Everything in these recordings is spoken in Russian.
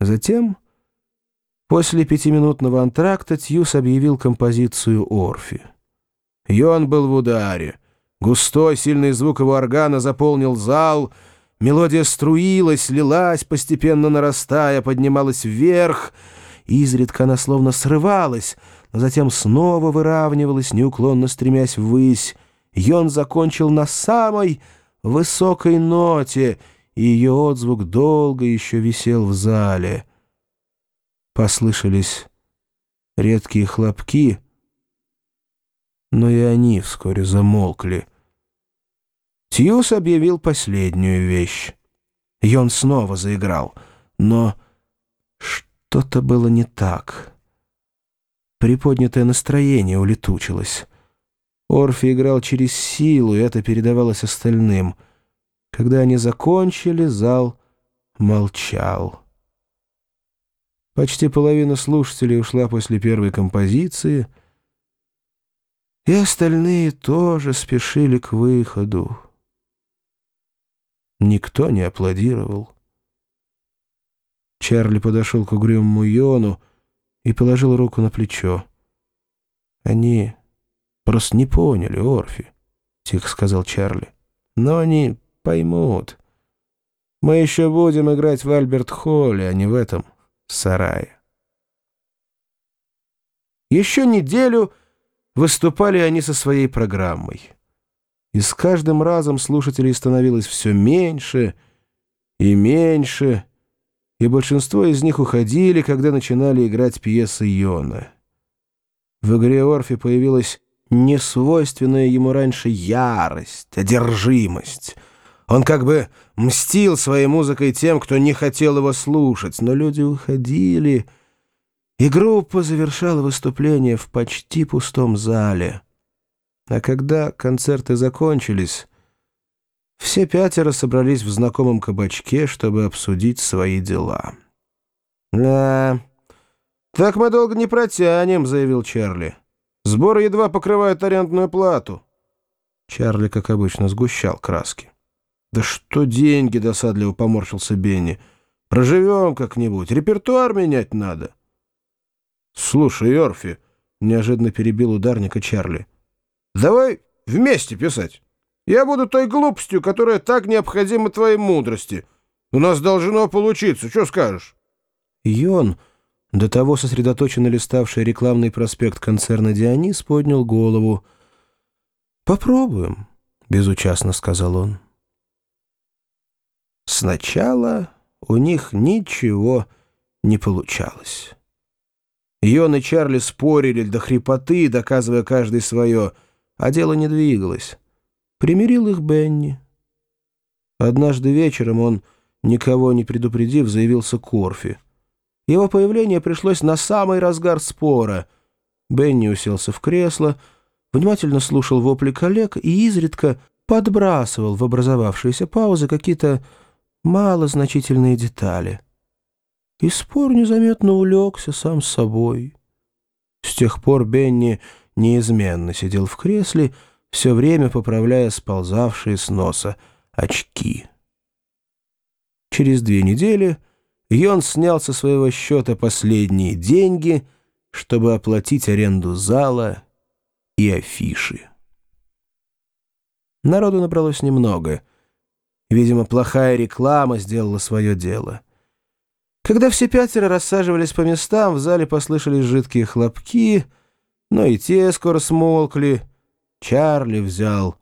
Затем, после пятиминутного антракта, Тьюс объявил композицию Орфи. Йон был в ударе. Густой, сильный звук его органа заполнил зал. Мелодия струилась, лилась, постепенно нарастая, поднималась вверх. Изредка она словно срывалась, но затем снова выравнивалась, неуклонно стремясь ввысь. Йон закончил на самой высокой ноте, и ее отзвук долго еще висел в зале. Послышались редкие хлопки, но и они вскоре замолкли. Тьюс объявил последнюю вещь. Йон снова заиграл, но что-то было не так. Приподнятое настроение улетучилось. Орфи играл через силу, и это передавалось остальным. Когда они закончили, зал молчал. Почти половина слушателей ушла после первой композиции, и остальные тоже спешили к выходу. Никто не аплодировал. Чарли подошел к угрюмому Йону и положил руку на плечо. Они Просто не поняли, Орфи, — тихо сказал Чарли. Но они поймут. Мы еще будем играть в Альберт-Холле, а не в этом сарае. Еще неделю выступали они со своей программой. И с каждым разом слушателей становилось все меньше и меньше, и большинство из них уходили, когда начинали играть пьесы Йона. В игре Орфи появилась несвойственная ему раньше ярость, одержимость. Он как бы мстил своей музыкой тем, кто не хотел его слушать, но люди уходили, и группа завершала выступление в почти пустом зале. А когда концерты закончились, все пятеро собрались в знакомом кабачке, чтобы обсудить свои дела. «Да, так мы долго не протянем», — заявил Чарли. Сборы едва покрывают арендную плату. Чарли, как обычно, сгущал краски. «Да что деньги?» — досадливо поморщился Бенни. «Проживем как-нибудь. Репертуар менять надо». «Слушай, Орфи», — неожиданно перебил ударника Чарли, «давай вместе писать. Я буду той глупостью, которая так необходима твоей мудрости. У нас должно получиться. Что скажешь?» Йон до того сосредоточенно листавший рекламный проспект концерна «Дионис» поднял голову. «Попробуем», — безучастно сказал он. Сначала у них ничего не получалось. Йон и Чарли спорили до хрипоты, доказывая каждый свое, а дело не двигалось. Примирил их Бенни. Однажды вечером он, никого не предупредив, заявился к Орфи. Его появление пришлось на самый разгар спора. Бенни уселся в кресло, внимательно слушал вопли коллег и изредка подбрасывал в образовавшиеся паузы какие-то малозначительные детали. И спор незаметно улегся сам собой. С тех пор Бенни неизменно сидел в кресле, все время поправляя сползавшие с носа очки. Через две недели Йон снял со своего счета последние деньги, чтобы оплатить аренду зала и афиши. Народу набралось немного. Видимо, плохая реклама сделала свое дело. Когда все пятеро рассаживались по местам, в зале послышались жидкие хлопки, но и те скоро смолкли. Чарли взял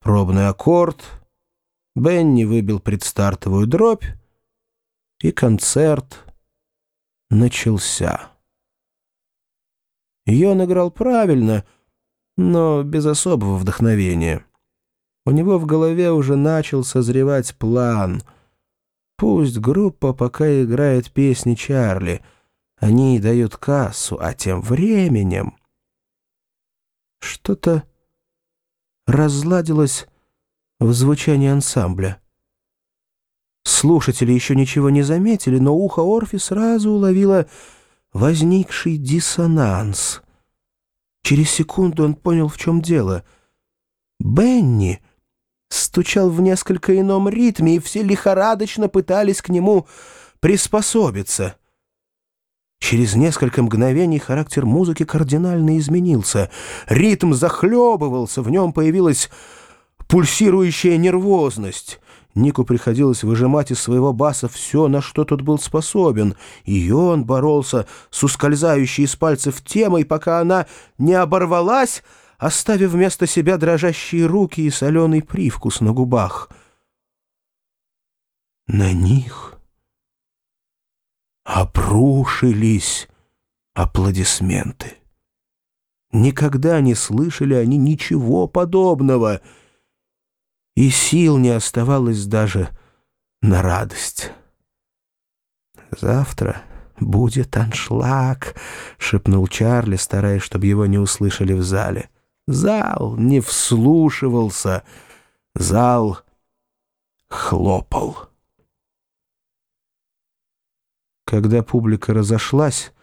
пробный аккорд, Бенни выбил предстартовую дробь, и концерт начался. Йон играл правильно, но без особого вдохновения. У него в голове уже начал созревать план. Пусть группа пока играет песни Чарли, они дают кассу, а тем временем... Что-то разладилось в звучании ансамбля. Слушатели еще ничего не заметили, но ухо Орфи сразу уловило возникший диссонанс. Через секунду он понял, в чем дело. Бенни стучал в несколько ином ритме, и все лихорадочно пытались к нему приспособиться. Через несколько мгновений характер музыки кардинально изменился. Ритм захлебывался, в нем появилась пульсирующая нервозность. Нику приходилось выжимать из своего баса все, на что тот был способен, и он боролся с ускользающей из пальцев темой, пока она не оборвалась, оставив вместо себя дрожащие руки и соленый привкус на губах. На них обрушились аплодисменты. Никогда не слышали они ничего подобного, и сил не оставалось даже на радость. «Завтра будет аншлаг», — шепнул Чарли, стараясь, чтобы его не услышали в зале. Зал не вслушивался, зал хлопал. Когда публика разошлась,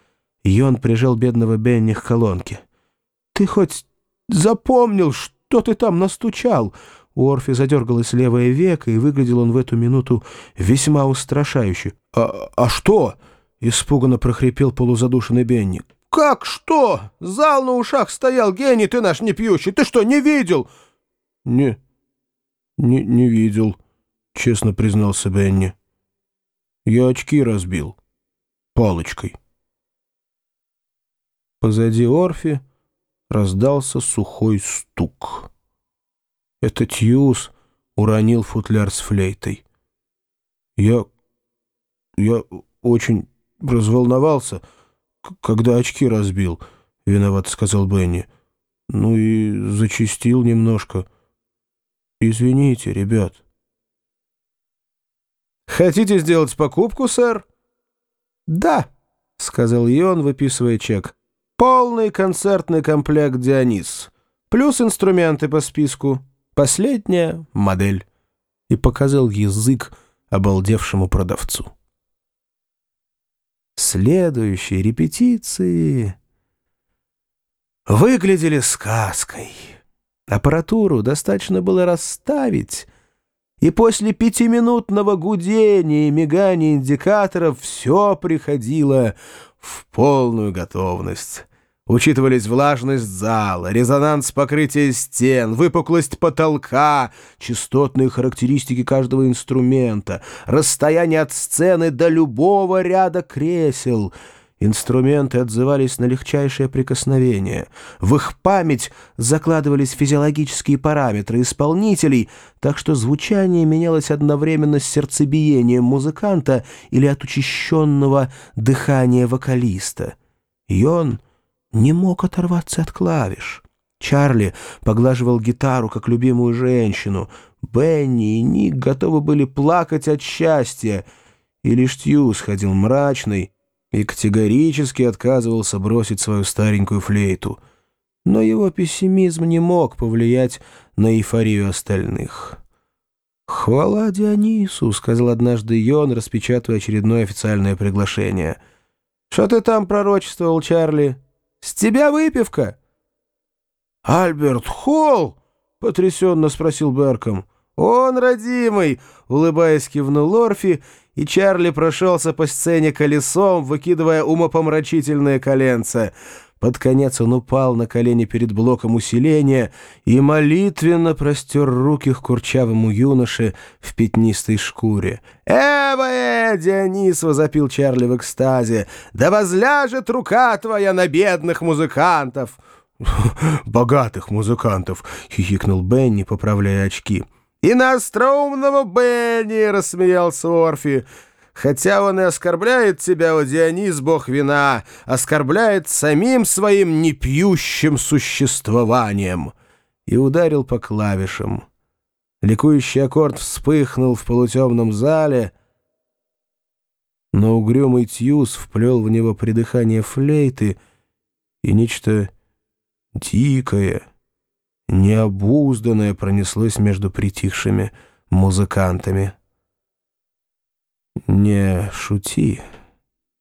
Йон прижал бедного Бенни к колонке. «Ты хоть запомнил, что ты там настучал?» У Орфи задергалось левое веко, и выглядел он в эту минуту весьма устрашающе. «А, а что?» — испуганно прохрипел полузадушенный Бенни. «Как что? Зал на ушах стоял, гений ты наш не пьющий. Ты что, не видел?» «Не, не, не видел», — честно признался Бенни. «Я очки разбил» палочкой. Позади Орфи раздался сухой стук. Это Тьюз уронил футляр с флейтой. Я... я очень разволновался, когда очки разбил, — виноват сказал Бенни. Ну и зачистил немножко. Извините, ребят. «Хотите сделать покупку, сэр?» «Да», — сказал Йон, выписывая чек. «Полный концертный комплект «Дионис». Плюс инструменты по списку. Последняя модель». И показал язык обалдевшему продавцу. Следующие репетиции выглядели сказкой. Аппаратуру достаточно было расставить, и после пятиминутного гудения и мигания индикаторов все приходило в полную готовность. Учитывались влажность зала, резонанс покрытия стен, выпуклость потолка, частотные характеристики каждого инструмента, расстояние от сцены до любого ряда кресел — Инструменты отзывались на легчайшее прикосновение. В их память закладывались физиологические параметры исполнителей, так что звучание менялось одновременно с сердцебиением музыканта или от учащенного дыхания вокалиста. И он не мог оторваться от клавиш. Чарли поглаживал гитару, как любимую женщину. Бенни и Ник готовы были плакать от счастья, и лишь Тью сходил мрачный, и категорически отказывался бросить свою старенькую флейту. Но его пессимизм не мог повлиять на эйфорию остальных. «Хвала Дионису», — сказал однажды Йон, распечатывая очередное официальное приглашение. «Что ты там пророчествовал, Чарли? С тебя выпивка?» «Альберт Холл?» — потрясенно спросил Берком. «Он, родимый!» — улыбаясь, кивнул Орфи и Чарли прошелся по сцене колесом, выкидывая умопомрачительные коленца. Под конец он упал на колени перед блоком усиления и молитвенно простер руки к курчавому юноше в пятнистой шкуре. «Эва, Дионис!» — возопил Чарли в экстазе. «Да возляжет рука твоя на бедных музыкантов!» «Богатых музыкантов!» — хихикнул Бенни, поправляя очки. «И на остроумного Бенни!» — рассмеялся Орфи. «Хотя он и оскорбляет тебя, о Дионис, бог вина, оскорбляет самим своим непьющим существованием!» И ударил по клавишам. Ликующий аккорд вспыхнул в полутемном зале, но угрюмый Тьюз вплел в него придыхание флейты и нечто дикое — необузданное пронеслось между притихшими музыкантами. «Не шути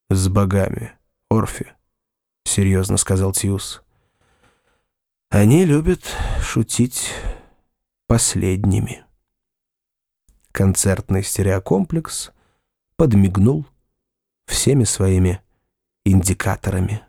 с богами, Орфи», — серьезно сказал Тиус. «Они любят шутить последними». Концертный стереокомплекс подмигнул всеми своими индикаторами.